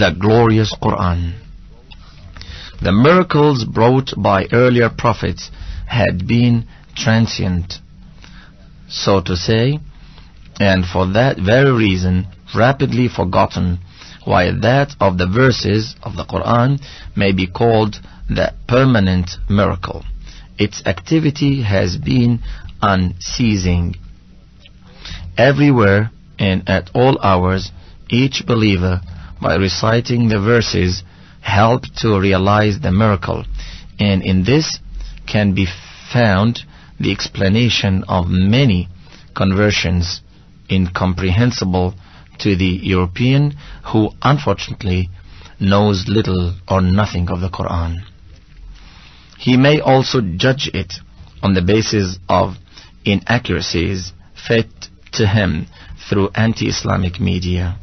the glorious Quran. The miracles brought by earlier prophets had been transient, so to say, and for that very reason rapidly forgotten, while that of the verses of the Quran may be called the permanent miracle. Its activity has been unceasing. Everywhere and at all hours, each believer, by reciting the verses, help to realize the miracle, and in this can be found the explanation of many conversions incomprehensible to the European who unfortunately knows little or nothing of the Quran. He may also judge it on the basis of inaccuracies fed to him through anti-Islamic media.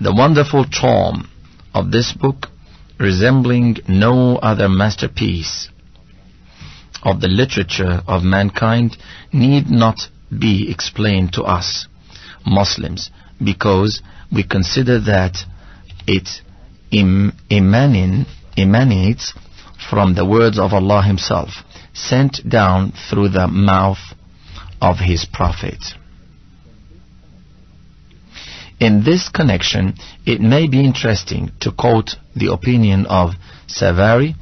The wonderful charm of this book resembling no other masterpiece of the literature of mankind need not be explained to us Muslims because we consider that it emanates from the words of Allah Himself sent down through the mouth of His Prophet. In this connection, it may be interesting to quote the opinion of Savary,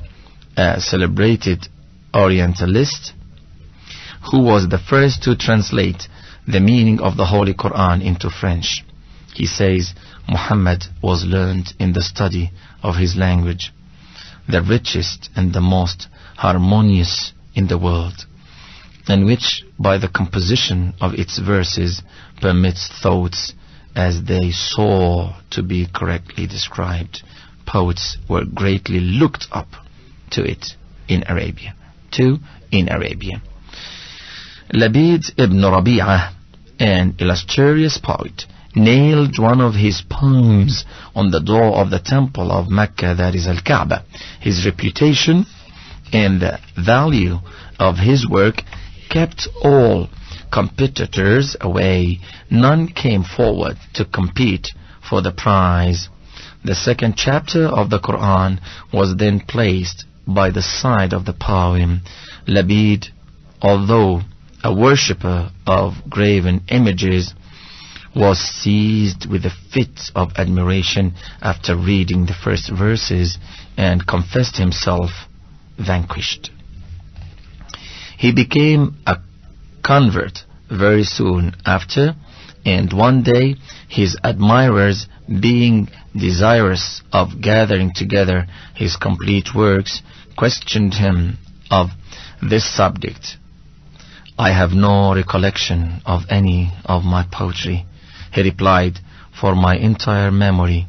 a celebrated Orientalist, who was the first to translate the meaning of the Holy Quran into French. He says, Muhammad was learned in the study of his language, the richest and the most harmonious in the world, and which, by the composition of its verses, permits thoughts as they saw to be correctly described. Poets were greatly looked up to it in Arabia. To in Arabia. Labid ibn Rabi'ah, an illustrious poet, nailed one of his poems on the door of the temple of Mecca, that is Al-Kaaba. His reputation and the value of his work kept all competitors away. None came forward to compete for the prize. The second chapter of the Quran was then placed by the side of the poem. Labid, although a worshipper of graven images, was seized with a fit of admiration after reading the first verses and confessed himself vanquished. He became a convert very soon after, and one day his admirers, being desirous of gathering together his complete works, questioned him of this subject. I have no recollection of any of my poetry. He replied, for my entire memory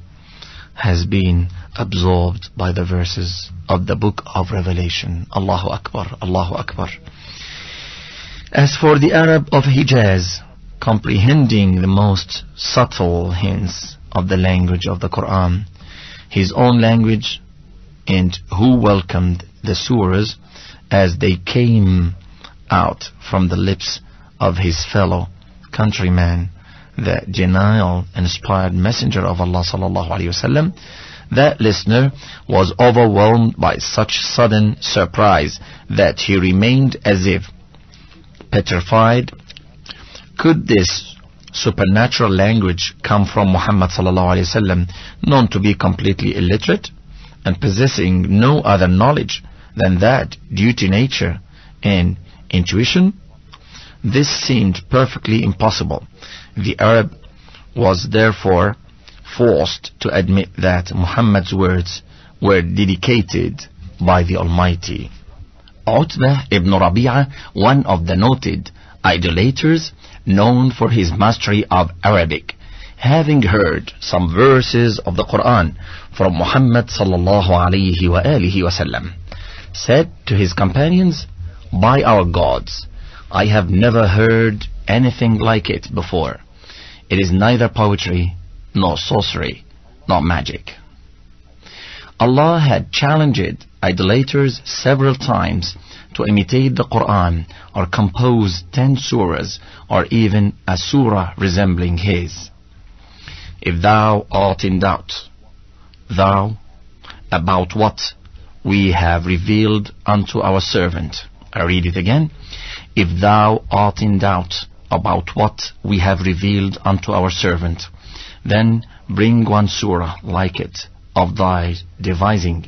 has been absorbed by the verses of the book of Revelation. Allahu Akbar, Allahu Akbar. As for the Arab of Hijaz, comprehending the most subtle hints of the language of the Quran, his own language, and who welcomed the surahs as they came out from the lips of his fellow countryman, the genial inspired messenger of Allah sallallahu alaihi wasallam, that listener was overwhelmed by such sudden surprise that he remained as if petrified. Could this supernatural language come from Muhammad sallallahu alaihi wasallam, known to be completely illiterate and possessing no other knowledge than that due to nature and intuition? This seemed perfectly impossible. The Arab was therefore forced to admit that Muhammad's words were dedicated by the Almighty. Utbah ibn Rabi'ah, one of the noted idolaters, known for his mastery of Arabic, having heard some verses of the Quran from Muhammad sallallahu alayhi wa alihi said to his companions, By our gods, I have never heard anything like it before. It is neither poetry, nor sorcery, nor magic. Allah had challenged idolaters several times to imitate the Quran or compose ten surahs or even a surah resembling his. If thou art in doubt thou about what we have revealed unto our servant. I read it again. If thou art in doubt about what we have revealed unto our servant, then bring one surah like it of thy devising,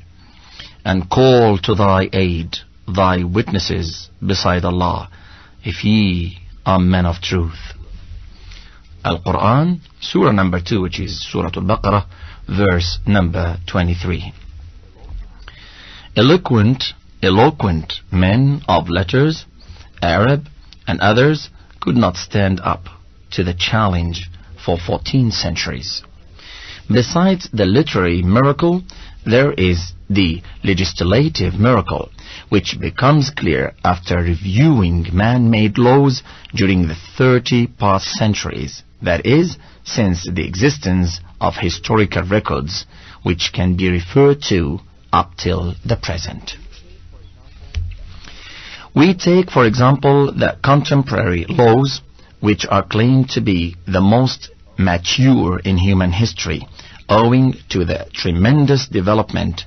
and call to thy aid thy witnesses beside Allah, if ye are men of truth. Al-Quran, Surah number 2, which is Surah Al-Baqarah, verse number 23. Eloquent, eloquent men of letters, Arab and others, could not stand up to the challenge for 14 centuries. Besides the literary miracle, there is the legislative miracle, which becomes clear after reviewing man-made laws during the 30 past centuries, that is, since the existence of historical records, which can be referred to up till the present. We take, for example, the contemporary laws, which are claimed to be the most mature in human history, owing to the tremendous development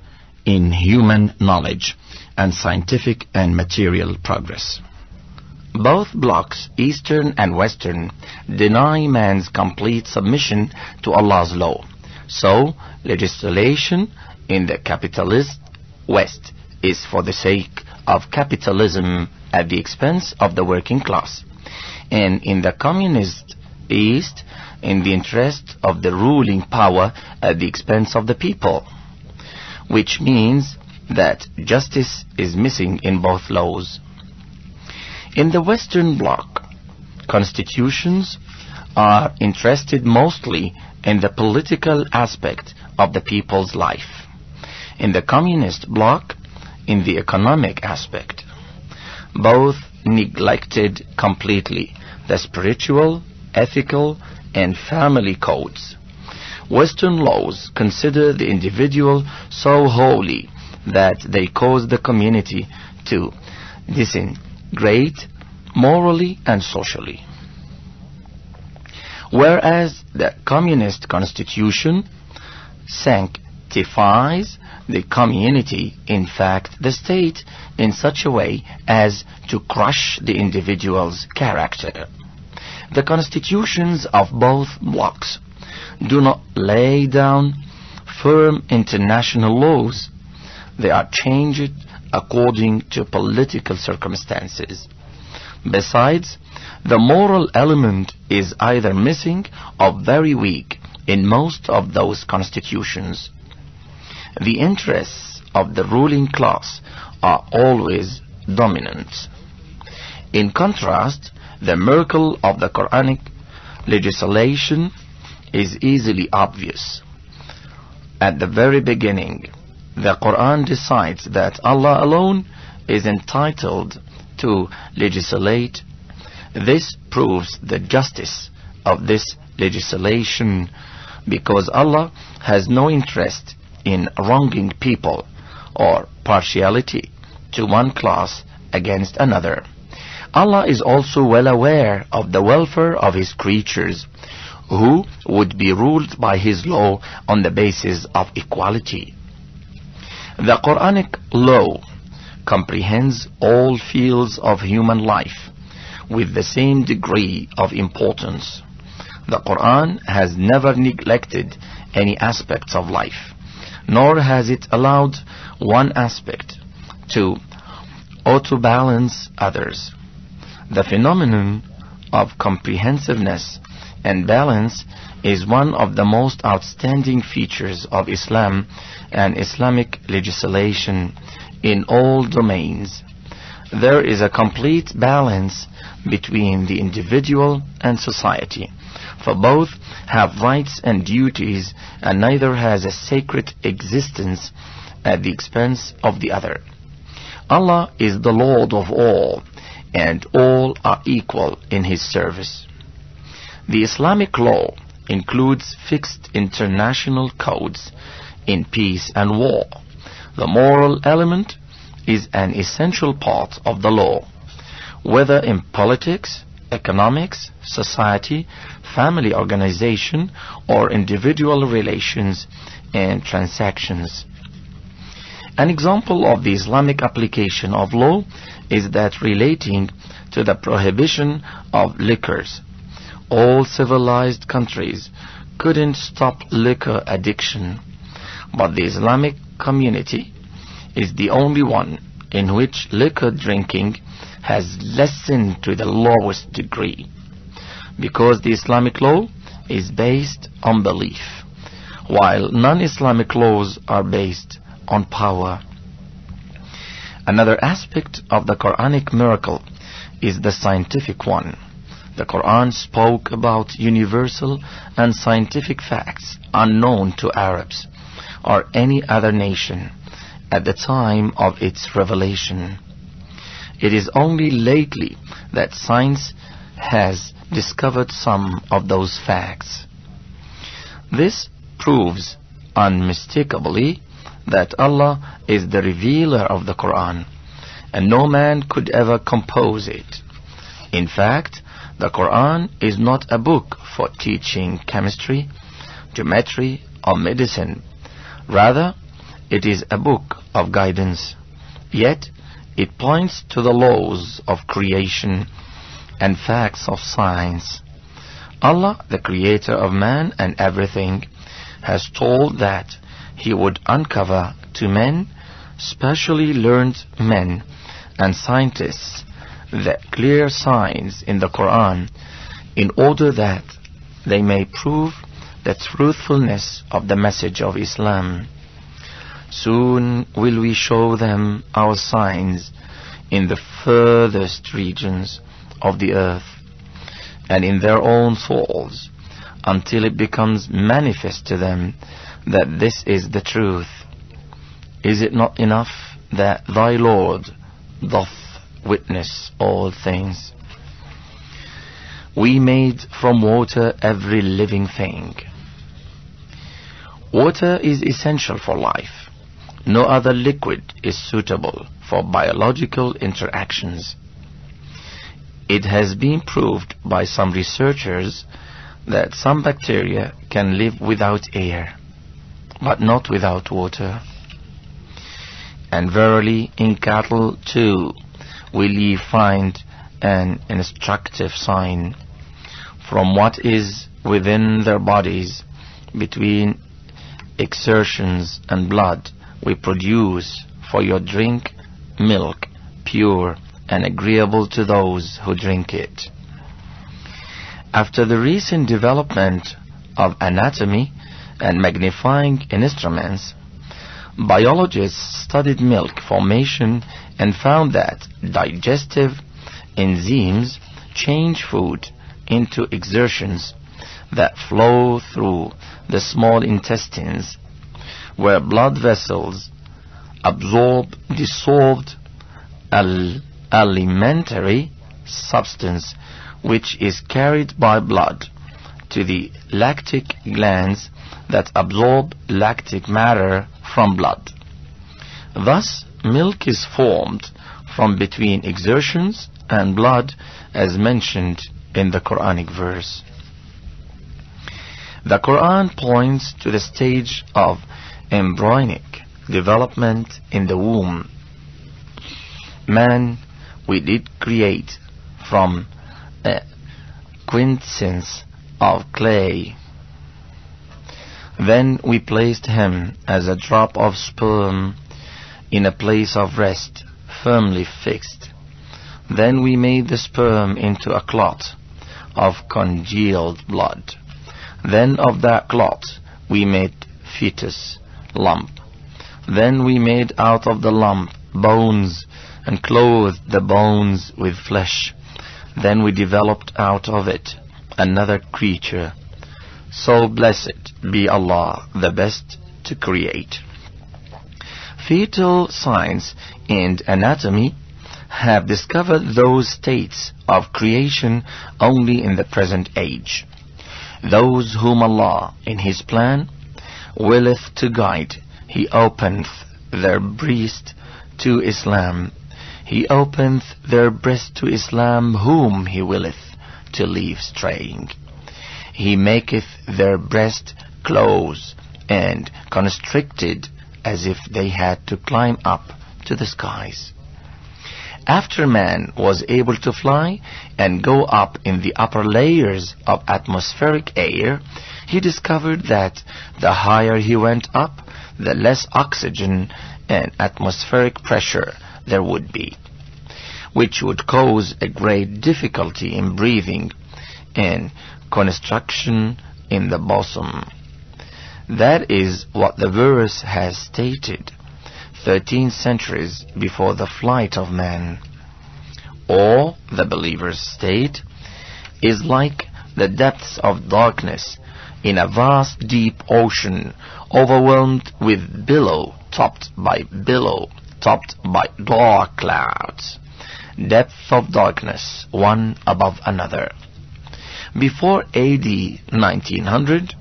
in human knowledge and scientific and material progress. Both blocks, Eastern and Western, deny man's complete submission to Allah's law. So, legislation in the capitalist West is for the sake of capitalism at the expense of the working class. And in the communist East, in the interest of the ruling power at the expense of the people. Which means that justice is missing in both laws. In the Western Bloc, constitutions are interested mostly in the political aspect of the people's life. In the Communist Bloc, in the economic aspect. Both neglected completely the spiritual, ethical, and family codes. Western laws consider the individual so holy that they cause the community to disintegrate morally and socially. Whereas the communist constitution sanctifies the community, in fact the state, in such a way as to crush the individual's character. The constitutions of both blocs do not lay down firm international laws. They are changed according to political circumstances. Besides, the moral element is either missing or very weak in most of those constitutions. The interests of the ruling class are always dominant. In contrast, the miracle of the Quranic legislation is easily obvious. At the very beginning, the Quran decides that Allah alone is entitled to legislate. This proves the justice of this legislation because Allah has no interest in wronging people or partiality to one class against another. Allah is also well aware of the welfare of His creatures who would be ruled by His law on the basis of equality. The Quranic law comprehends all fields of human life with the same degree of importance. The Quran has never neglected any aspects of life, nor has it allowed one aspect to auto-balance others. The phenomenon of comprehensiveness and balance is one of the most outstanding features of Islam and Islamic legislation in all domains. There is a complete balance between the individual and society, for both have rights and duties and neither has a sacred existence at the expense of the other. Allah is the Lord of all and all are equal in his service. The Islamic law includes fixed international codes in peace and war. The moral element is an essential part of the law, whether in politics, economics, society, family organization, or individual relations and transactions. An example of the Islamic application of law is that relating to the prohibition of liquors. All civilized countries couldn't stop liquor addiction, but the Islamic community is the only one in which liquor drinking has lessened to the lowest degree because the Islamic law is based on belief while non-Islamic laws are based on power. Another aspect of the Quranic miracle is the scientific one. The Quran spoke about universal and scientific facts unknown to Arabs or any other nation at the time of its revelation. It is only lately that science has discovered some of those facts. This proves unmistakably that Allah is the revealer of the Quran and no man could ever compose it. In fact, the Quran is not a book for teaching chemistry, geometry or medicine. Rather, it is a book of guidance. Yet, it points to the laws of creation and facts of science. Allah, the creator of man and everything, has told that He would uncover to men, specially learned men and scientists, the clear signs in the Quran in order that they may prove the truthfulness of the message of Islam. Soon will we show them our signs in the furthest regions of the earth and in their own souls until it becomes manifest to them that this is the truth. Is it not enough that thy Lord doth witness all things? We made from water every living thing. Water is essential for life. No other liquid is suitable for biological interactions. It has been proved by some researchers that some bacteria can live without air, but not without water. And verily in cattle too will ye find an instructive sign from what is within their bodies between exertions and blood we produce for your drink milk pure and agreeable to those who drink it. After the recent development of anatomy and magnifying instruments, biologists studied milk formation and found that digestive enzymes change food into exertions that flow through the small intestines where blood vessels absorb dissolved al alimentary substance which is carried by blood to the lactic glands that absorb lactic matter from blood. Thus, milk is formed from between exertions and blood as mentioned in the Quranic verse. The Quran points to the stage of embryonic development in the womb. Man we did create from quintessence of clay. Then we placed him as a drop of sperm in a place of rest, firmly fixed. Then we made the sperm into a clot of congealed blood. Then of that clot we made fetus, lump. Then we made out of the lump bones and clothed the bones with flesh. Then we developed out of it another creature. So blessed be Allah, the best to create. Fetal science and anatomy have discovered those states of creation only in the present age. Those whom Allah, in His plan, willeth to guide, He openeth their breast to Islam he openeth their breast to Islam whom he willeth, to leave straying. He maketh their breast close and constricted as if they had to climb up to the skies. After man was able to fly and go up in the upper layers of atmospheric air, he discovered that the higher he went up, the less oxygen and atmospheric pressure there would be, which would cause a great difficulty in breathing and constriction in the bosom. That is what the verse has stated 13 centuries before the flight of man. Or, the believers state, is like the depths of darkness in a vast deep ocean overwhelmed with billow topped by billow topped by dark clouds. Depth of darkness, one above another. Before AD 1900,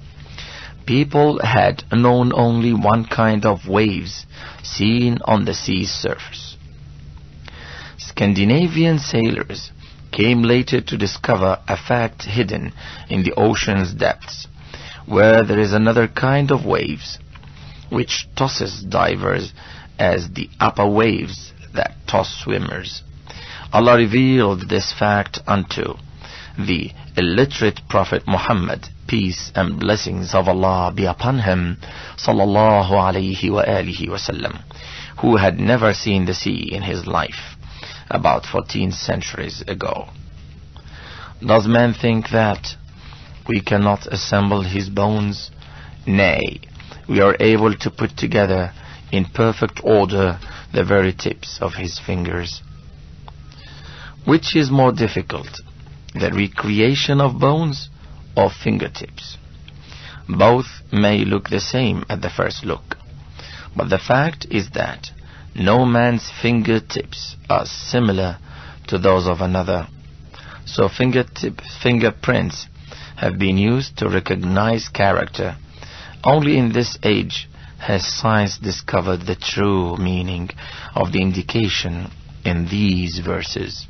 people had known only one kind of waves seen on the sea's surface. Scandinavian sailors came later to discover a fact hidden in the ocean's depths, where there is another kind of waves, which tosses divers as the upper waves that toss swimmers. Allah revealed this fact unto the illiterate Prophet Muhammad, peace and blessings of Allah be upon him, sallallahu alayhi wa alihi wasallam, who had never seen the sea in his life, about 14 centuries ago. Does man think that we cannot assemble his bones? Nay, we are able to put together in perfect order the very tips of his fingers. Which is more difficult, the recreation of bones or fingertips? Both may look the same at the first look, but the fact is that no man's fingertips are similar to those of another. So fingertip fingerprints have been used to recognize character. Only in this age has science discovered the true meaning of the indication in these verses.